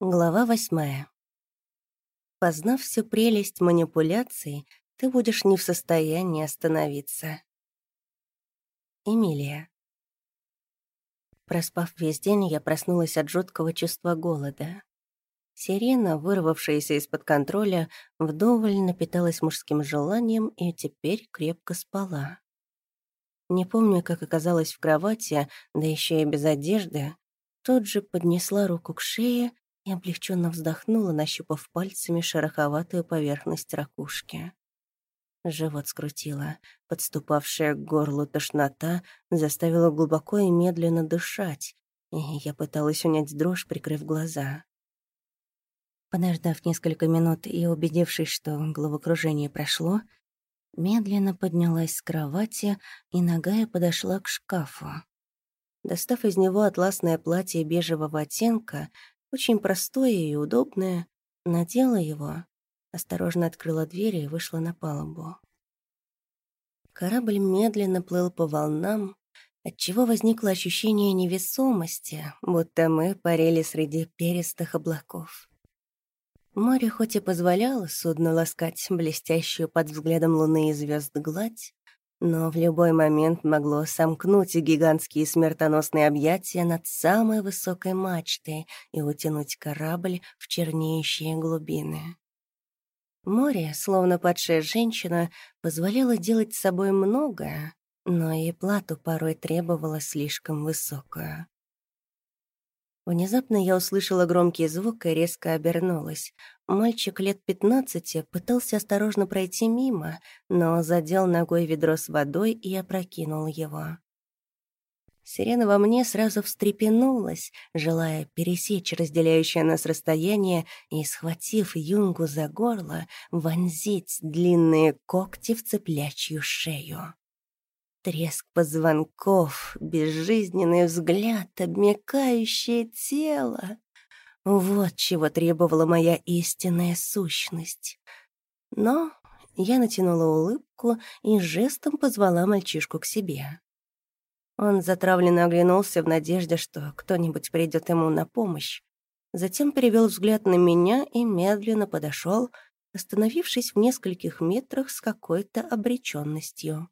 Глава восьмая. Познав всю прелесть манипуляций, ты будешь не в состоянии остановиться. Эмилия. Проспав весь день, я проснулась от жуткого чувства голода. Сирена, вырвавшаяся из-под контроля, вдоволь напиталась мужским желанием и теперь крепко спала. Не помню, как оказалась в кровати, да еще и без одежды, тут же поднесла руку к шее и облегченно вздохнула, нащупав пальцами шероховатую поверхность ракушки. Живот скрутило. Подступавшая к горлу тошнота заставила глубоко и медленно дышать, и я пыталась унять дрожь, прикрыв глаза. Подождав несколько минут и убедившись, что головокружение прошло, медленно поднялась с кровати и ногая подошла к шкафу. Достав из него атласное платье бежевого оттенка, очень простое и удобное, надела его, осторожно открыла дверь и вышла на палубу. Корабль медленно плыл по волнам, отчего возникло ощущение невесомости, будто мы парили среди перистых облаков. Море хоть и позволяло судну ласкать блестящую под взглядом луны и звезд гладь, но в любой момент могло сомкнуть гигантские смертоносные объятия над самой высокой мачтой и утянуть корабль в чернеющие глубины. Море, словно падшая женщина, позволяло делать с собой многое, но и плату порой требовала слишком высокую. Внезапно я услышала громкий звук и резко обернулась. Мальчик лет пятнадцати пытался осторожно пройти мимо, но задел ногой ведро с водой и опрокинул его. Сирена во мне сразу встрепенулась, желая пересечь разделяющее нас расстояние и, схватив Юнгу за горло, вонзить длинные когти в цеплячью шею. Треск позвонков, безжизненный взгляд, обмякающее тело. Вот чего требовала моя истинная сущность. Но я натянула улыбку и жестом позвала мальчишку к себе. Он затравленно оглянулся в надежде, что кто-нибудь придет ему на помощь. Затем перевел взгляд на меня и медленно подошел, остановившись в нескольких метрах с какой-то обреченностью.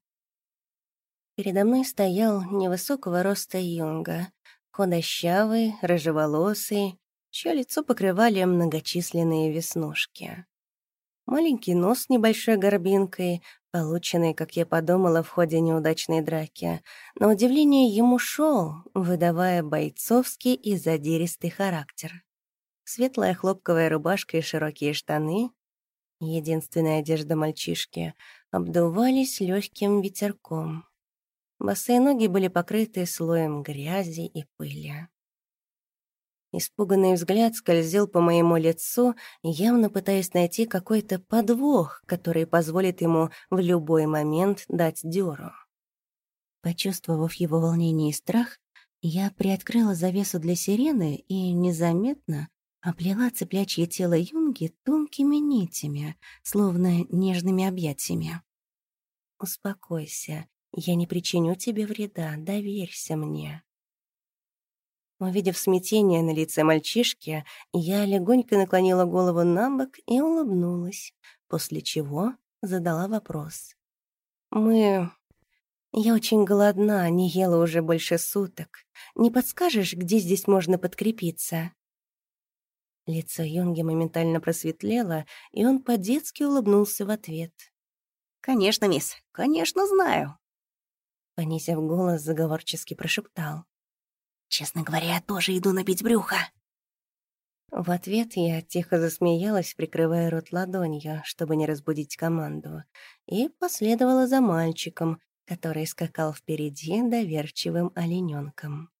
Передо мной стоял невысокого роста юнга, худощавый, рыжеволосый, чье лицо покрывали многочисленные веснушки. Маленький нос с небольшой горбинкой, полученный, как я подумала, в ходе неудачной драки. На удивление ему шел, выдавая бойцовский и задиристый характер. Светлая хлопковая рубашка и широкие штаны — единственная одежда мальчишки — обдувались легким ветерком. Босые ноги были покрыты слоем грязи и пыли. Испуганный взгляд скользил по моему лицу, явно пытаясь найти какой-то подвох, который позволит ему в любой момент дать дёру. Почувствовав его волнение и страх, я приоткрыла завесу для сирены и незаметно оплела цеплячье тело Юнги тонкими нитями, словно нежными объятиями. «Успокойся, я не причиню тебе вреда, доверься мне». Увидев смятение на лице мальчишки, я легонько наклонила голову на бок и улыбнулась, после чего задала вопрос. «Мы... Я очень голодна, не ела уже больше суток. Не подскажешь, где здесь можно подкрепиться?» Лицо Юнги моментально просветлело, и он по-детски улыбнулся в ответ. «Конечно, мисс, конечно, знаю понизив голос, заговорчески прошептал. «Честно говоря, я тоже иду набить брюхо». В ответ я тихо засмеялась, прикрывая рот ладонью, чтобы не разбудить команду, и последовала за мальчиком, который скакал впереди доверчивым олененком.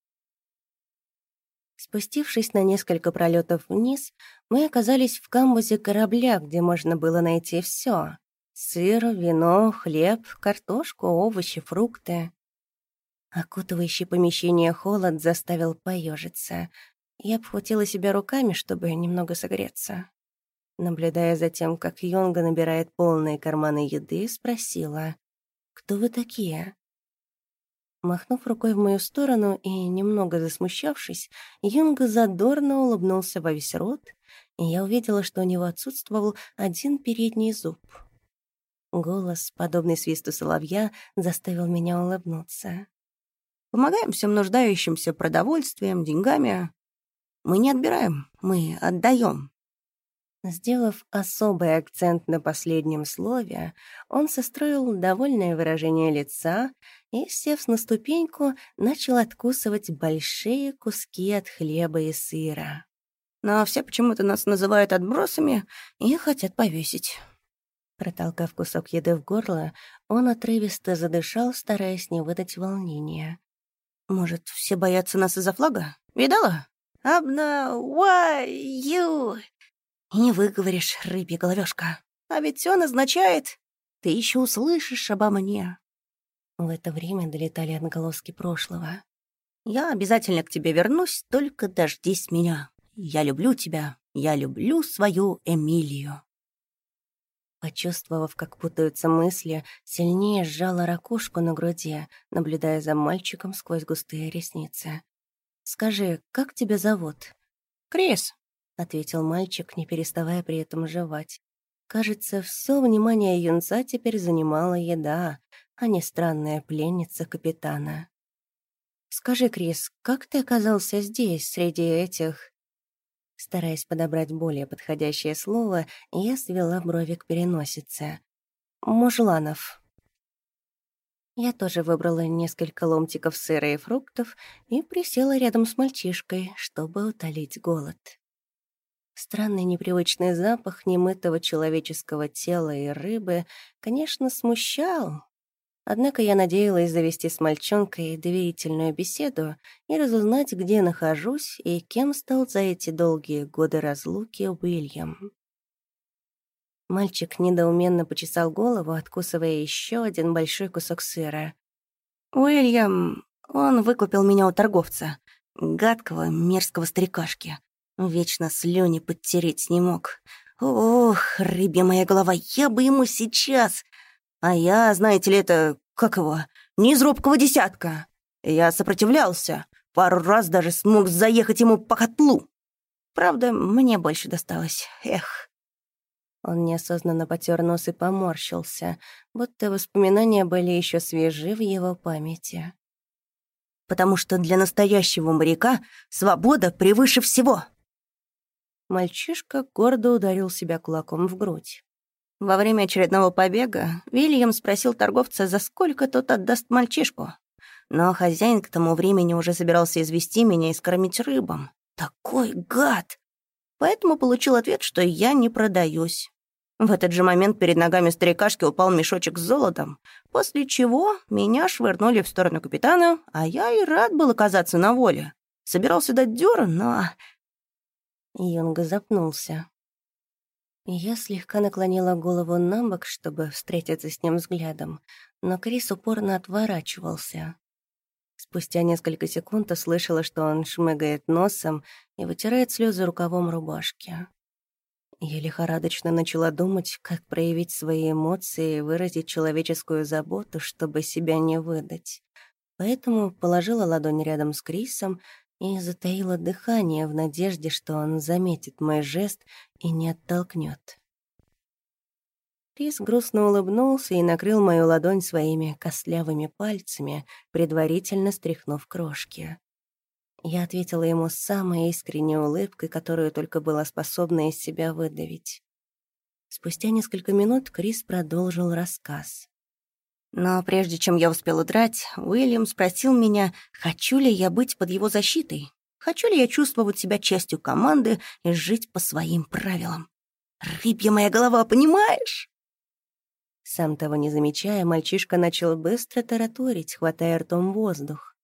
Спустившись на несколько пролетов вниз, мы оказались в камбузе корабля, где можно было найти все: Сыр, вино, хлеб, картошку, овощи, фрукты. Окутывающий помещение холод заставил поежиться. Я обхватила себя руками, чтобы немного согреться. Наблюдая за тем, как Йонга набирает полные карманы еды, спросила, «Кто вы такие?» Махнув рукой в мою сторону и немного засмущавшись, Юнга задорно улыбнулся во весь рот, и я увидела, что у него отсутствовал один передний зуб. Голос, подобный свисту соловья, заставил меня улыбнуться. «Помогаем всем нуждающимся продовольствием, деньгами. Мы не отбираем, мы отдаем. Сделав особый акцент на последнем слове, он состроил довольное выражение лица и, сев на ступеньку, начал откусывать большие куски от хлеба и сыра. «Но все почему-то нас называют отбросами и хотят повесить». Протолкав кусок еды в горло, он отрывисто задышал, стараясь не выдать волнения. «Может, все боятся нас из-за флага? Видала? Обнаваю!» И не выговоришь, рыбья головешка. А ведь он означает, ты еще услышишь обо мне. В это время долетали отголоски прошлого. Я обязательно к тебе вернусь, только дождись меня. Я люблю тебя, я люблю свою Эмилию. Почувствовав, как путаются мысли, сильнее сжала ракушку на груди, наблюдая за мальчиком сквозь густые ресницы. «Скажи, как тебя зовут?» «Крис», — ответил мальчик, не переставая при этом жевать. Кажется, все внимание юнца теперь занимала еда, а не странная пленница капитана. «Скажи, Крис, как ты оказался здесь, среди этих...» Стараясь подобрать более подходящее слово, я свела брови к переносице. «Мужланов». Я тоже выбрала несколько ломтиков сыра и фруктов и присела рядом с мальчишкой, чтобы утолить голод. Странный непривычный запах немытого человеческого тела и рыбы, конечно, смущал. Однако я надеялась завести с мальчонкой доверительную беседу и разузнать, где нахожусь и кем стал за эти долгие годы разлуки Уильям. Мальчик недоуменно почесал голову, откусывая еще один большой кусок сыра. «Уильям, он выкупил меня у торговца, гадкого, мерзкого старикашки. Вечно слюни подтереть не мог. Ох, рыбья моя голова, я бы ему сейчас. А я, знаете ли, это, как его, не из робкого десятка. Я сопротивлялся, пару раз даже смог заехать ему по котлу. Правда, мне больше досталось, эх. Он неосознанно потер нос и поморщился, будто воспоминания были еще свежи в его памяти. «Потому что для настоящего моряка свобода превыше всего!» Мальчишка гордо ударил себя кулаком в грудь. Во время очередного побега Вильям спросил торговца, за сколько тот отдаст мальчишку. Но хозяин к тому времени уже собирался извести меня и скормить рыбам. Такой гад! Поэтому получил ответ, что я не продаюсь. В этот же момент перед ногами старикашки упал мешочек с золотом, после чего меня швырнули в сторону капитана, а я и рад был оказаться на воле. Собирался дать дёру, но Юнга запнулся. Я слегка наклонила голову на бок, чтобы встретиться с ним взглядом, но Крис упорно отворачивался. Спустя несколько секунд услышала, что он шмыгает носом и вытирает слезы рукавом рубашки. Я лихорадочно начала думать, как проявить свои эмоции и выразить человеческую заботу, чтобы себя не выдать. Поэтому положила ладонь рядом с Крисом и затаила дыхание в надежде, что он заметит мой жест и не оттолкнет. Крис грустно улыбнулся и накрыл мою ладонь своими костлявыми пальцами, предварительно стряхнув крошки. Я ответила ему с самой искренней улыбкой, которую только была способна из себя выдавить. Спустя несколько минут Крис продолжил рассказ. Но прежде чем я успел удрать, Уильям спросил меня, хочу ли я быть под его защитой, хочу ли я чувствовать себя частью команды и жить по своим правилам. Рыбья моя голова, понимаешь? Сам того не замечая, мальчишка начал быстро тараторить, хватая ртом воздух.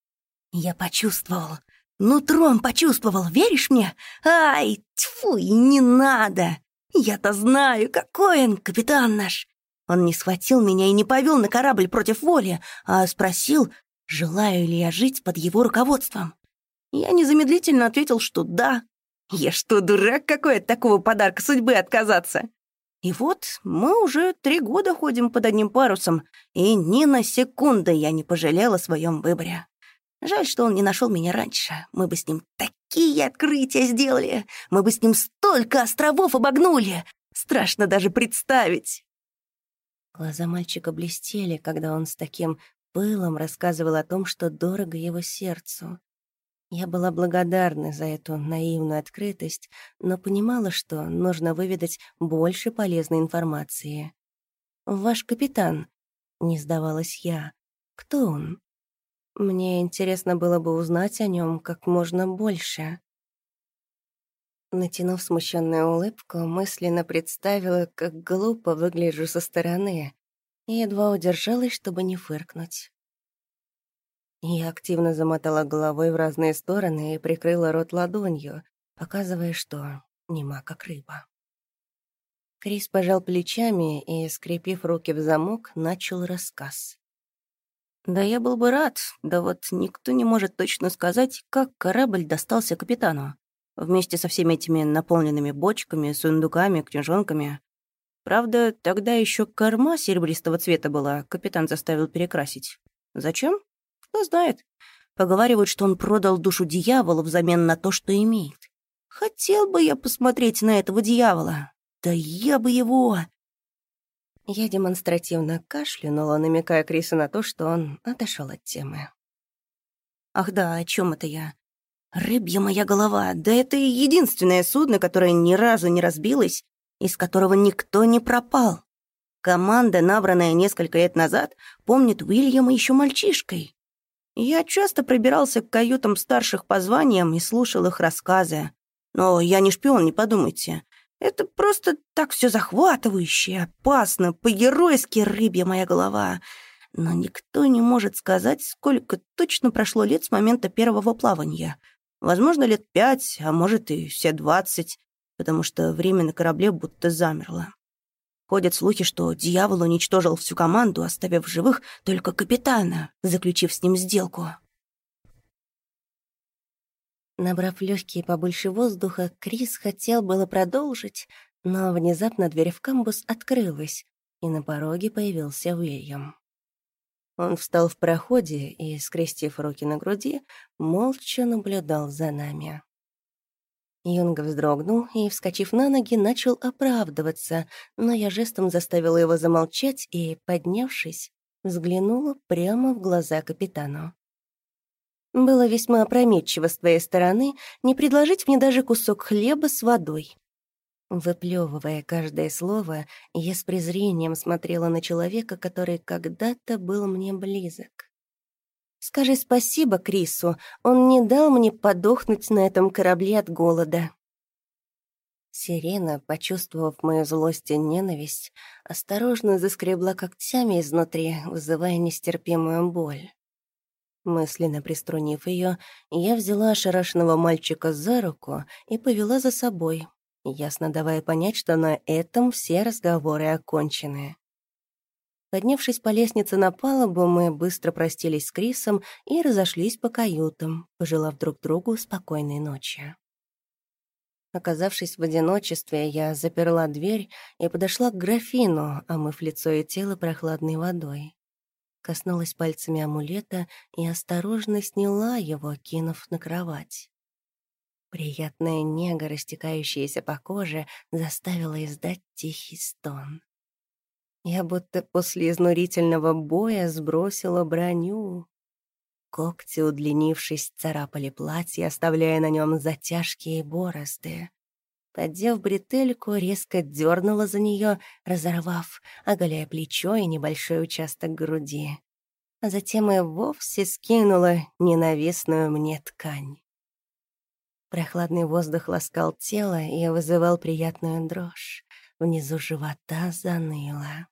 Я почувствовал, нутром почувствовал, веришь мне? Ай, тьфу, и не надо! Я-то знаю, какой он, капитан наш. Он не схватил меня и не повел на корабль против воли, а спросил, желаю ли я жить под его руководством. Я незамедлительно ответил, что да. Я что, дурак какой от такого подарка судьбы отказаться? И вот мы уже три года ходим под одним парусом, и ни на секунду я не пожалела о своем выборе. Жаль, что он не нашел меня раньше. Мы бы с ним такие открытия сделали. Мы бы с ним столько островов обогнули. Страшно даже представить. Глаза мальчика блестели, когда он с таким пылом рассказывал о том, что дорого его сердцу. Я была благодарна за эту наивную открытость, но понимала, что нужно выведать больше полезной информации. «Ваш капитан», — не сдавалась я, — «кто он?» Мне интересно было бы узнать о нем как можно больше. Натянув смущенную улыбку, мысленно представила, как глупо выгляжу со стороны, и едва удержалась, чтобы не фыркнуть. Я активно замотала головой в разные стороны и прикрыла рот ладонью, показывая, что нема как рыба. Крис пожал плечами и, скрепив руки в замок, начал рассказ. «Да я был бы рад, да вот никто не может точно сказать, как корабль достался капитану. Вместе со всеми этими наполненными бочками, сундуками, книжонками. Правда, тогда еще корма серебристого цвета была, капитан заставил перекрасить. Зачем? Кто знает. Поговаривают, что он продал душу дьяволу взамен на то, что имеет. Хотел бы я посмотреть на этого дьявола. Да я бы его... Я демонстративно кашлянула, намекая Крису на то, что он отошел от темы. «Ах да, о чем это я? Рыбья моя голова, да это единственное судно, которое ни разу не разбилось, из которого никто не пропал. Команда, набранная несколько лет назад, помнит Уильяма еще мальчишкой. Я часто пробирался к каютам старших по званиям и слушал их рассказы. Но я не шпион, не подумайте. Это просто так все захватывающе, опасно, по-геройски рыбья моя голова. Но никто не может сказать, сколько точно прошло лет с момента первого плавания. Возможно, лет пять, а может и все двадцать, потому что время на корабле будто замерло. Ходят слухи, что дьявол уничтожил всю команду, оставив живых только капитана, заключив с ним сделку. Набрав легкие побольше воздуха, Крис хотел было продолжить, но внезапно дверь в камбус открылась, и на пороге появился Уильям. Он встал в проходе и, скрестив руки на груди, молча наблюдал за нами. Юнга вздрогнул и, вскочив на ноги, начал оправдываться, но я жестом заставила его замолчать и, поднявшись, взглянула прямо в глаза капитану. Было весьма опрометчиво с твоей стороны не предложить мне даже кусок хлеба с водой. Выплевывая каждое слово, я с презрением смотрела на человека, который когда-то был мне близок. Скажи спасибо Крису, он не дал мне подохнуть на этом корабле от голода». Сирена, почувствовав мою злость и ненависть, осторожно заскребла когтями изнутри, вызывая нестерпимую боль. Мысленно приструнив ее, я взяла ошарашенного мальчика за руку и повела за собой, ясно давая понять, что на этом все разговоры окончены. Поднявшись по лестнице на палубу, мы быстро простились с Крисом и разошлись по каютам, пожелав друг другу спокойной ночи. Оказавшись в одиночестве, я заперла дверь и подошла к графину, омыв лицо и тело прохладной водой. Коснулась пальцами амулета и осторожно сняла его, кинув на кровать. Приятная нега, растекающаяся по коже, заставила издать тихий стон. Я будто после изнурительного боя сбросила броню. Когти, удлинившись, царапали платье, оставляя на нем затяжки и борозды. Поддев бретельку, резко дернула за нее, разорвав, оголяя плечо и небольшой участок груди. А затем и вовсе скинула ненавистную мне ткань. Прохладный воздух ласкал тело и вызывал приятную дрожь. Внизу живота заныло.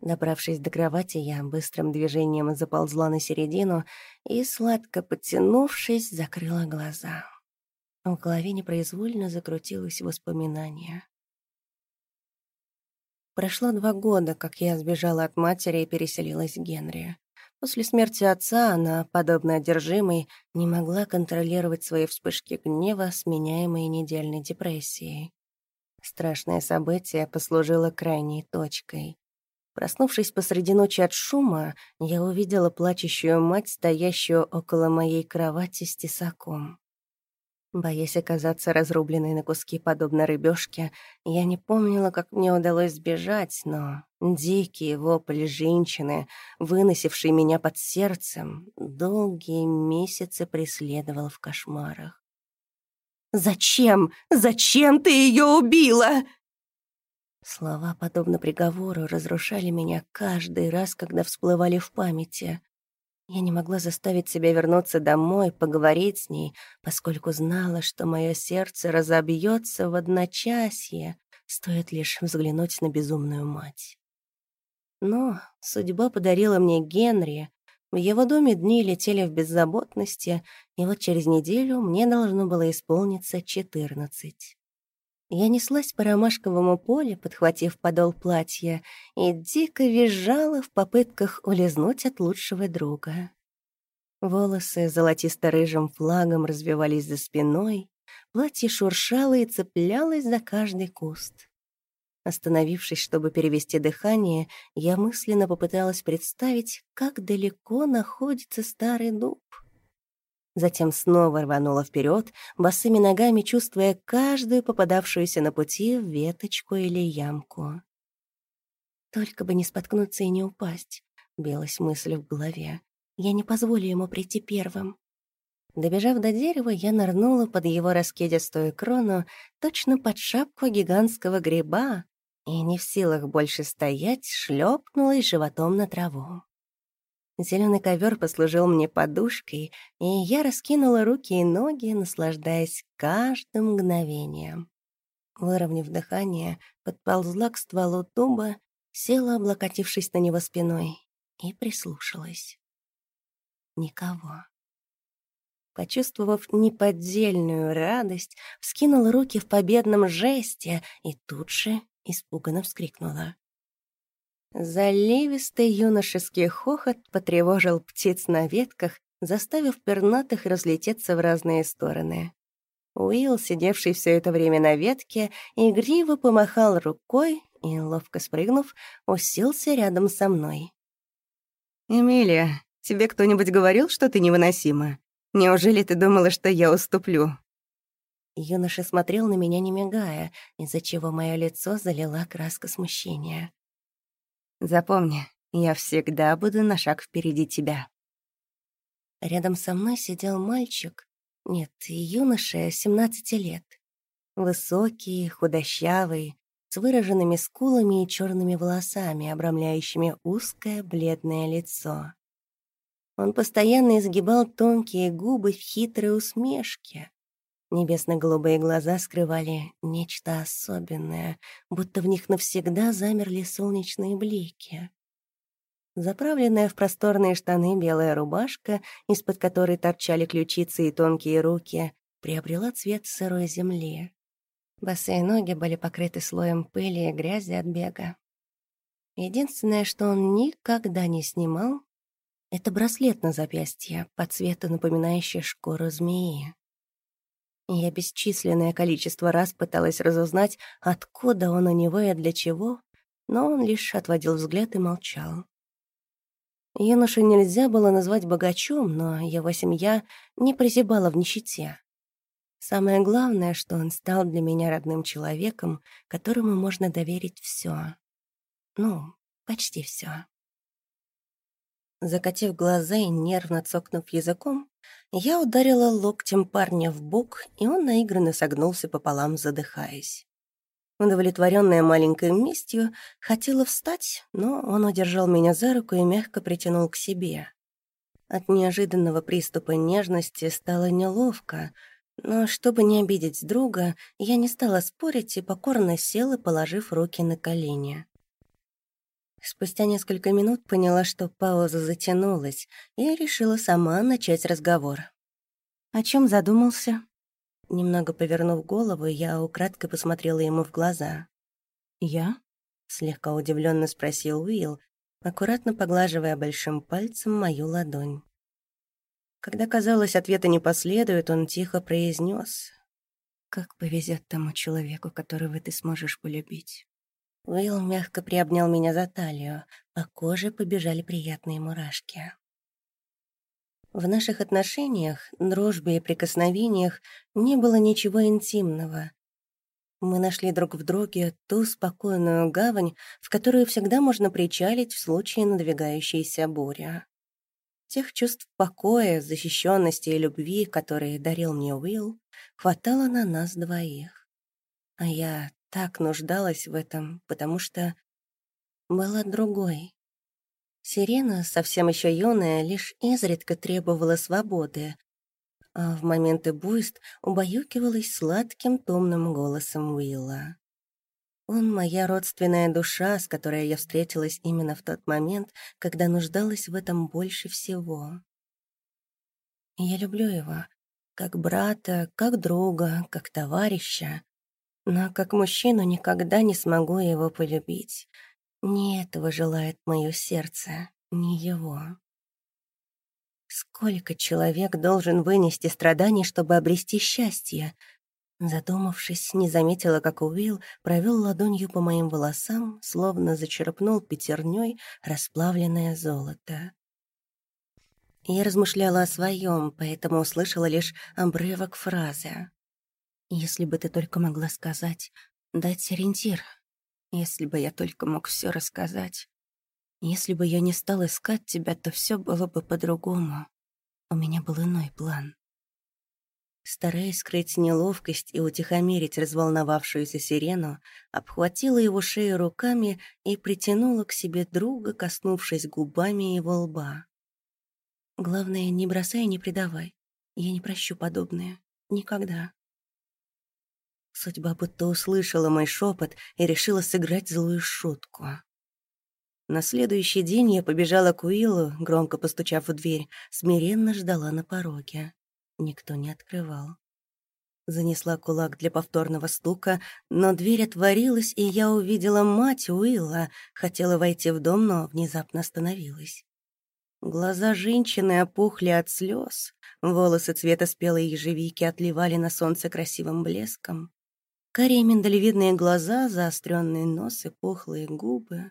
Добравшись до кровати, я быстрым движением заползла на середину и, сладко подтянувшись, закрыла глаза. В голове непроизвольно закрутилось воспоминание. Прошло два года, как я сбежала от матери и переселилась к Генри. После смерти отца она, подобно одержимой, не могла контролировать свои вспышки гнева, сменяемые недельной депрессией. Страшное событие послужило крайней точкой. Проснувшись посреди ночи от шума, я увидела плачущую мать, стоящую около моей кровати с тесаком. Боясь оказаться разрубленной на куски, подобно рыбешке, я не помнила, как мне удалось сбежать, но дикий вопль женщины, выносивший меня под сердцем, долгие месяцы преследовал в кошмарах. «Зачем? Зачем ты ее убила?» Слова, подобно приговору, разрушали меня каждый раз, когда всплывали в памяти. Я не могла заставить себя вернуться домой, поговорить с ней, поскольку знала, что мое сердце разобьется в одночасье, стоит лишь взглянуть на безумную мать. Но судьба подарила мне Генри. В его доме дни летели в беззаботности, и вот через неделю мне должно было исполниться четырнадцать. Я неслась по ромашковому полю, подхватив подол платья, и дико визжала в попытках улизнуть от лучшего друга. Волосы золотисто-рыжим флагом развивались за спиной, платье шуршало и цеплялось за каждый куст. Остановившись, чтобы перевести дыхание, я мысленно попыталась представить, как далеко находится старый дуб затем снова рванула вперед, босыми ногами чувствуя каждую попадавшуюся на пути веточку или ямку. «Только бы не споткнуться и не упасть», — билась мысль в голове. «Я не позволю ему прийти первым». Добежав до дерева, я нырнула под его раскидистую крону, точно под шапку гигантского гриба, и не в силах больше стоять, шлепнулась животом на траву. Зеленый ковер послужил мне подушкой, и я раскинула руки и ноги, наслаждаясь каждым мгновением. Выровняв дыхание, подползла к стволу дуба, села, облокотившись на него спиной, и прислушалась. Никого. Почувствовав неподдельную радость, вскинула руки в победном жесте и тут же испуганно вскрикнула. Заливистый юношеский хохот потревожил птиц на ветках, заставив пернатых разлететься в разные стороны. Уилл, сидевший все это время на ветке, игриво помахал рукой и, ловко спрыгнув, уселся рядом со мной. «Эмилия, тебе кто-нибудь говорил, что ты невыносима? Неужели ты думала, что я уступлю?» Юноша смотрел на меня, не мигая, из-за чего мое лицо залила краска смущения. Запомни, я всегда буду на шаг впереди тебя». Рядом со мной сидел мальчик, нет, юноша, 17 лет. Высокий, худощавый, с выраженными скулами и черными волосами, обрамляющими узкое бледное лицо. Он постоянно изгибал тонкие губы в хитрой усмешке, Небесно-голубые глаза скрывали нечто особенное, будто в них навсегда замерли солнечные блики. Заправленная в просторные штаны белая рубашка, из-под которой торчали ключицы и тонкие руки, приобрела цвет сырой земли. Босые ноги были покрыты слоем пыли и грязи от бега. Единственное, что он никогда не снимал, это браслет на запястье, по цвету напоминающий шкуру змеи. Я бесчисленное количество раз пыталась разузнать, откуда он у него и для чего, но он лишь отводил взгляд и молчал. Юношу нельзя было назвать богачом, но его семья не прозябала в нищете. Самое главное, что он стал для меня родным человеком, которому можно доверить все. Ну, почти все. Закатив глаза и нервно цокнув языком, я ударила локтем парня в бок, и он наигранно согнулся пополам, задыхаясь. Удовлетворенная маленькой местью, хотела встать, но он удержал меня за руку и мягко притянул к себе. От неожиданного приступа нежности стало неловко, но чтобы не обидеть друга, я не стала спорить и покорно села, положив руки на колени. Спустя несколько минут поняла, что пауза затянулась, и решила сама начать разговор. «О чем задумался?» Немного повернув голову, я украдкой посмотрела ему в глаза. «Я?» — слегка удивленно спросил Уилл, аккуратно поглаживая большим пальцем мою Как повезет тому человеку, которого ты сможешь полюбить. Уилл мягко приобнял меня за талию, по коже побежали приятные мурашки. В наших отношениях, дружбе и прикосновениях не было ничего интимного. Мы нашли друг в друге ту спокойную гавань, в которую всегда можно причалить в случае надвигающейся бури. Тех чувств покоя, защищенности и любви, которые дарил мне Уилл, хватало на нас двоих. А я так нуждалась в этом, потому что была другой. Сирена, совсем еще юная, лишь изредка требовала свободы, а в моменты буйств убаюкивалась сладким томным голосом Уилла. Он моя родственная душа, с которой я встретилась именно в тот момент, когда нуждалась в этом больше всего. я люблю его, как брата, как друга, как товарища, но как мужчину никогда не смогу его полюбить — не этого желает мое сердце, не его. Сколько человек должен вынести страданий, чтобы обрести счастье? Задумавшись, не заметила, как Уилл провел ладонью по моим волосам, словно зачерпнул пятерней расплавленное золото. Я размышляла о своем, поэтому услышала лишь обрывок фразы. «Если бы ты только могла сказать, дать ориентир, если бы я только мог все рассказать. Если бы я не стал искать тебя, то все было бы по-другому. У меня был иной план. Стараясь скрыть неловкость и утихомирить разволновавшуюся сирену, обхватила его шею руками и притянула к себе друга, коснувшись губами его лба. «Главное, не бросай и не предавай. Я не прощу подобное. Никогда». Судьба будто услышала мой шепот и решила сыграть злую шутку. На следующий день я побежала к Уиллу, громко постучав в дверь, смиренно ждала на пороге. Никто не открывал. Занесла кулак для повторного стука, но дверь отворилась, и я увидела мать Уилла, хотела войти в дом, но внезапно остановилась. Глаза женщины опухли от слез, волосы цвета спелой ежевики отливали на солнце красивым блеском. Карие миндалевидные глаза, заостренный нос и пухлые губы.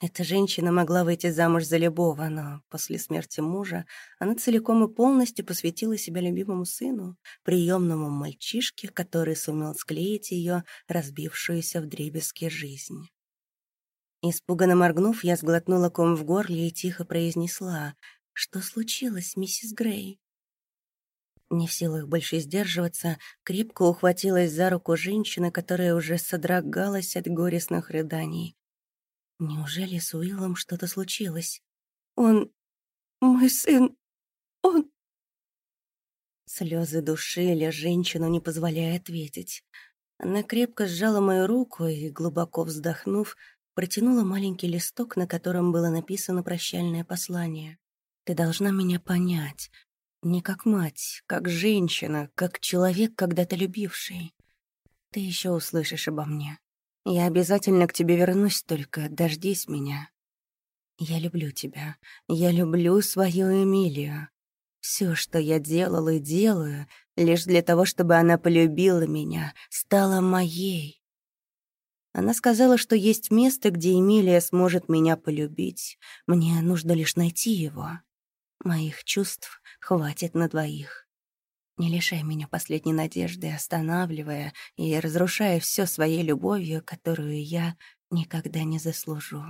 Эта женщина могла выйти замуж за любого, но после смерти мужа она целиком и полностью посвятила себя любимому сыну, приемному мальчишке, который сумел склеить ее разбившуюся в дребезги жизнь. Испуганно моргнув, я сглотнула ком в горле и тихо произнесла, «Что случилось, миссис Грей?» Не в силах больше сдерживаться, крепко ухватилась за руку женщины, которая уже содрогалась от горестных рыданий. Неужели с Уиллом что-то случилось? Он... мой сын... он... Слезы душили женщину, не позволяя ответить. Она крепко сжала мою руку и, глубоко вздохнув, протянула маленький листок, на котором было написано прощальное послание. «Ты должна меня понять. Не как мать, как женщина, как человек, когда-то любивший. Ты еще услышишь обо мне. Я обязательно к тебе вернусь, только дождись меня. Я люблю тебя. Я люблю свою Эмилию. Все, что я делал и делаю, лишь для того, чтобы она полюбила меня, стала моей. Она сказала, что есть место, где Эмилия сможет меня полюбить. Мне нужно лишь найти его. Моих чувств хватит на двоих. Не лишай меня последней надежды, останавливая и разрушая все своей любовью, которую я никогда не заслужу.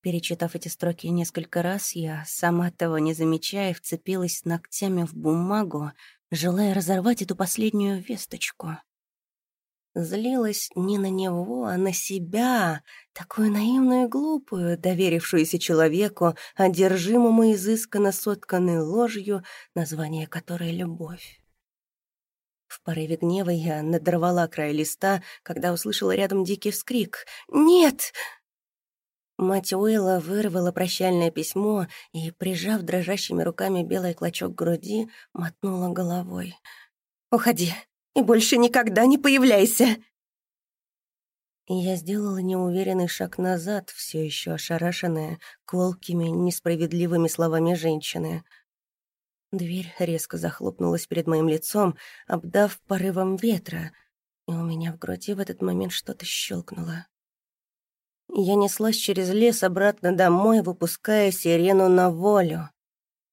Перечитав эти строки несколько раз, я, сама того не замечая, вцепилась ногтями в бумагу, желая разорвать эту последнюю весточку. Злилась не на него, а на себя, такую наивную и глупую, доверившуюся человеку, одержимому изысканно сотканной ложью, название которой — любовь. В порыве гнева я надорвала край листа, когда услышала рядом дикий вскрик. «Нет!» Мать Уилла вырвала прощальное письмо и, прижав дрожащими руками белый клочок груди, мотнула головой. «Уходи, и больше никогда не появляйся!» я сделала неуверенный шаг назад, все еще ошарашенная колкими, несправедливыми словами женщины. Дверь резко захлопнулась перед моим лицом, обдав порывом ветра, и у меня в груди в этот момент что-то щелкнуло. Я неслась через лес обратно домой, выпуская сирену на волю.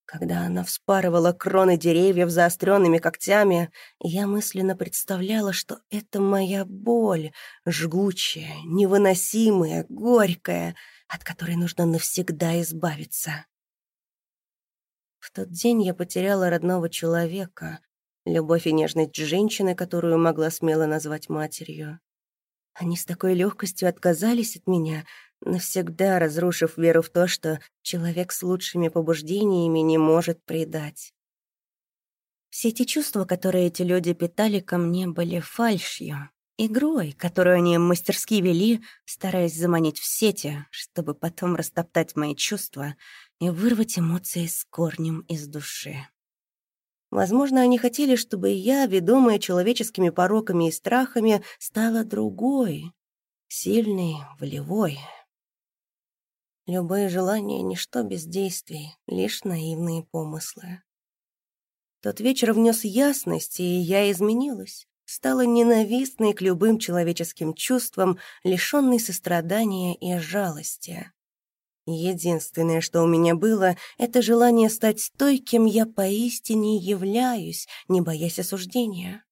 Когда она вспарывала кроны деревьев заостренными когтями, я мысленно представляла, что это моя боль, жгучая, невыносимая, горькая, от которой нужно навсегда избавиться. В тот день я потеряла родного человека, любовь и нежность женщины, которую могла смело назвать матерью. Они с такой легкостью отказались от меня, навсегда разрушив веру в то, что человек с лучшими побуждениями не может предать. Все эти чувства, которые эти люди питали ко мне, были фальшью, игрой, которую они мастерски вели, стараясь заманить в сети, чтобы потом растоптать мои чувства и вырвать эмоции с корнем из души. Возможно, они хотели, чтобы я, ведомая человеческими пороками и страхами, стала другой, сильной, волевой. Любое желание — ничто без действий, лишь наивные помыслы. Тот вечер внес ясность, и я изменилась, стала ненавистной к любым человеческим чувствам, лишённой сострадания и жалости. Единственное, что у меня было, это желание стать той, кем я поистине являюсь, не боясь осуждения.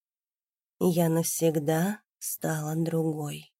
Я навсегда стала другой.